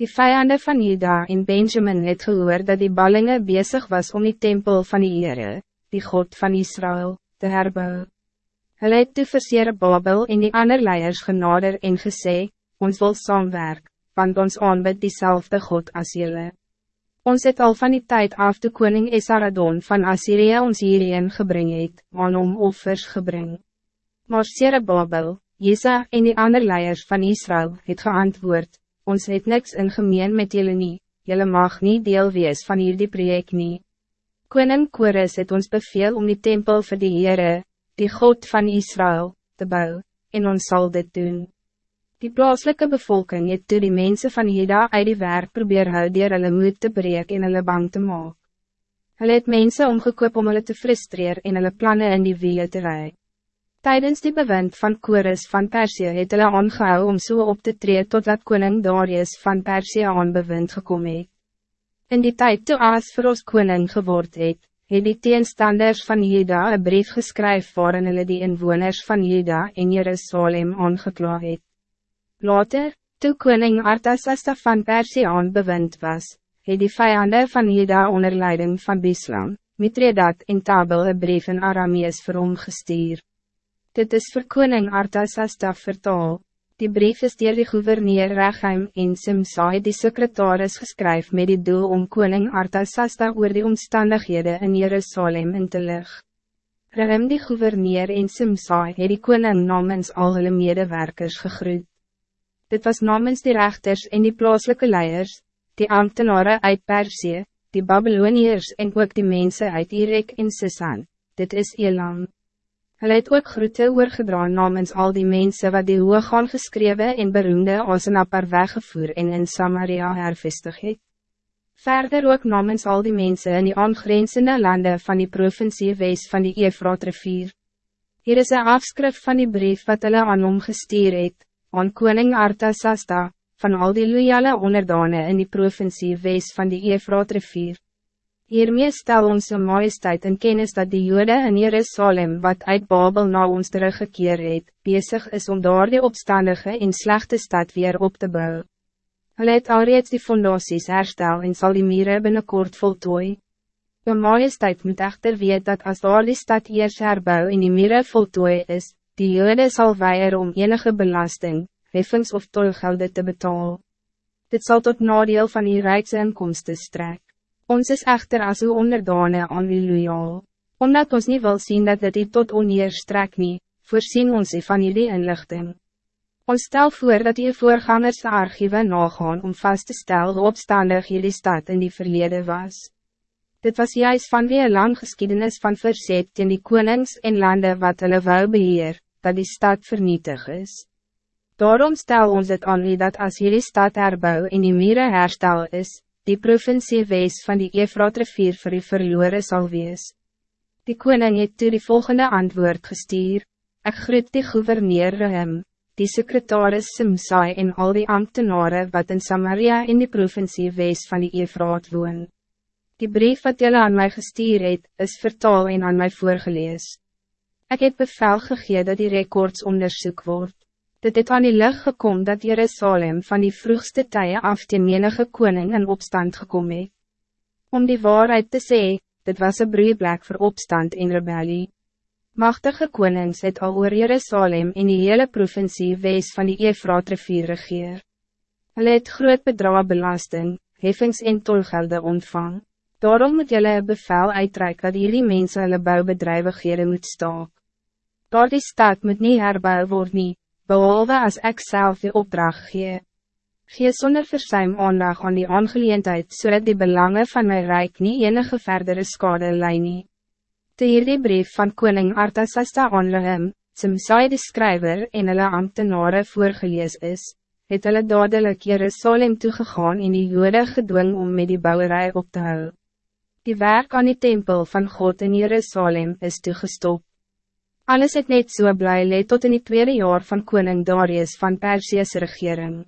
Die vijanden van Juda en Benjamin het gehoor dat die ballingen bezig was om die tempel van die Heere, die God van Israël, te herbouwen. Hulle het toe vir Babel en die ander leiers genader en gesê, ons wil saamwerk, want ons aanbid diezelfde God as jylle. Ons het al van die tijd af de koning Esaradon van Assyrië ons hierheen gebring het, aan om offers gebring. Maar Babel, Jesa en die ander leiers van Israël het geantwoord, ons het niks in gemeen met jullie nie, jullie mag niet deel wees van hierdie project nie. Koning Kores het ons beveel om die tempel vir die Heere, die God van Israël, te bouwen, en ons zal dit doen. Die plaaslike bevolking het toe die mensen van Juda uit die werk probeer hou dier hulle moed te breek en hulle bang te maak. Hulle het mense omgekoop om hulle te frustreer en hulle plannen in die wiele te rijden. Tijdens die bewind van Kores van Persie het hulle aangehou om so op te treden totdat koning Darius van Persie aan bewind gekom het. In die tijd toe Aas vir ons koning geword het, het die teenstanders van Juda een brief geskryf waarin hulle die inwoners van Juda en Jerusalem aangekla het. Later, toe koning Artasasta van Persie aan bewind was, het die vijanden van Juda onder leiding van Bislam, Mitredat en Tabel een brief in Aramees vir hom gestuur. Dit is voor koning Artasasta vertaal. Die brief is dier die gouverneur Regheim en Simsai die secretaris geskryf met die doel om koning Artasasta oor die omstandighede in Jerusalem in te lig. Regheim die gouverneur en Simsai het die koning namens al hulle medewerkers gegroet. Dit was namens die rechters en die plaaslike leiers, die ambtenaren uit Persie, die Babyloniërs en ook die mensen uit Irik en Sisan, dit is Elam. Hulle het ook groete oorgedra namens al die mensen wat die hoog gaan geskrewe en beroemde Osenapar weggevoer en in Samaria hervestig het. Verder ook namens al die mensen in die aangrenzende landen van die provincie wees van die Efraat rivier. Hier is een afskrif van die brief wat hulle aan hom gestuur het, aan koning Artasasta, van al die loyale onderdane in die provincie wees van die Efraat rivier. Hiermee stel onze majesteit in kennis dat die jode in Jerusalem wat uit Babel na ons teruggekeer het, bezig is om daar die opstandige en slechte stad weer op te bouwen. Hulle het alreeds die fondaties herstel en zal die mire binnenkort voltooi. De majesteit moet echter weet dat als daar die stad eers herbouw en die mire voltooi is, die jode zal weier om enige belasting, heffings of tolgelde te betalen. Dit zal tot nadeel van die rijkse inkomsten strekken. Ons is echter als uw onderdane aan u loyaal. Omdat ons niet wil zien dat dit u tot oneer strek nie, voorzien ons u van jullie inlichting. Ons stel voor dat die voorgangers archieven nagaan om vast te stellen hoe opstandig jullie stad in die verleden was. Dit was juist van die lang geschiedenis van verzet in die konings en landen wat hulle wou beheer, dat die stad vernietig is. Daarom stel ons het aan u dat als jullie stad herbouw in die mieren herstel is, die provincie wees van die Efraat rivier vir die verloore sal wees. Die koning het toe die volgende antwoord gestuur, ek groet die gouverneur Rehem, die secretaris Simsai en al die ambtenaren wat in Samaria in die provincie wees van die Efraat woon. Die brief wat jullie aan mij gestuur het, is vertaal en aan mij voorgelees. Ik heb bevel gegeven dat die records onderzoek wordt. Dit het aan die lucht gekom dat Jerusalem van die vroegste tijden af ten menige koning in opstand gekomen het. Om die waarheid te zeggen, dit was een broeiblek voor opstand en rebellie. Machtige konings het al oor Jerusalem in die hele provincie wees van die Efraat rivier regeer. Hulle het groot bedrag belasting, heffings en tolgelde ontvang. Daarom moet julle een bevel uitreik dat hierdie mense hulle bouwbedrijvighede moet staak. Daar die stad moet nie herbouw word nie, behalve als ik zelf de opdracht gee. Gee zonder versuim aandag aan die aangeleendheid, zodat so die belangen van mijn rijk niet enige verdere skade lei nie. Te hierdie brief van koning Artasasta aan Lehem, Simsai de skryver en hulle ambtenare voorgelees is, het hulle dadelijk Jerusalem toegegaan en die jode gedwing om met die bouwerij op te houden. Die werk aan die tempel van God in Jerusalem is toegestopt. Alles het net so blij leed tot in die tweede jaar van koning Darius van Persiëse regering.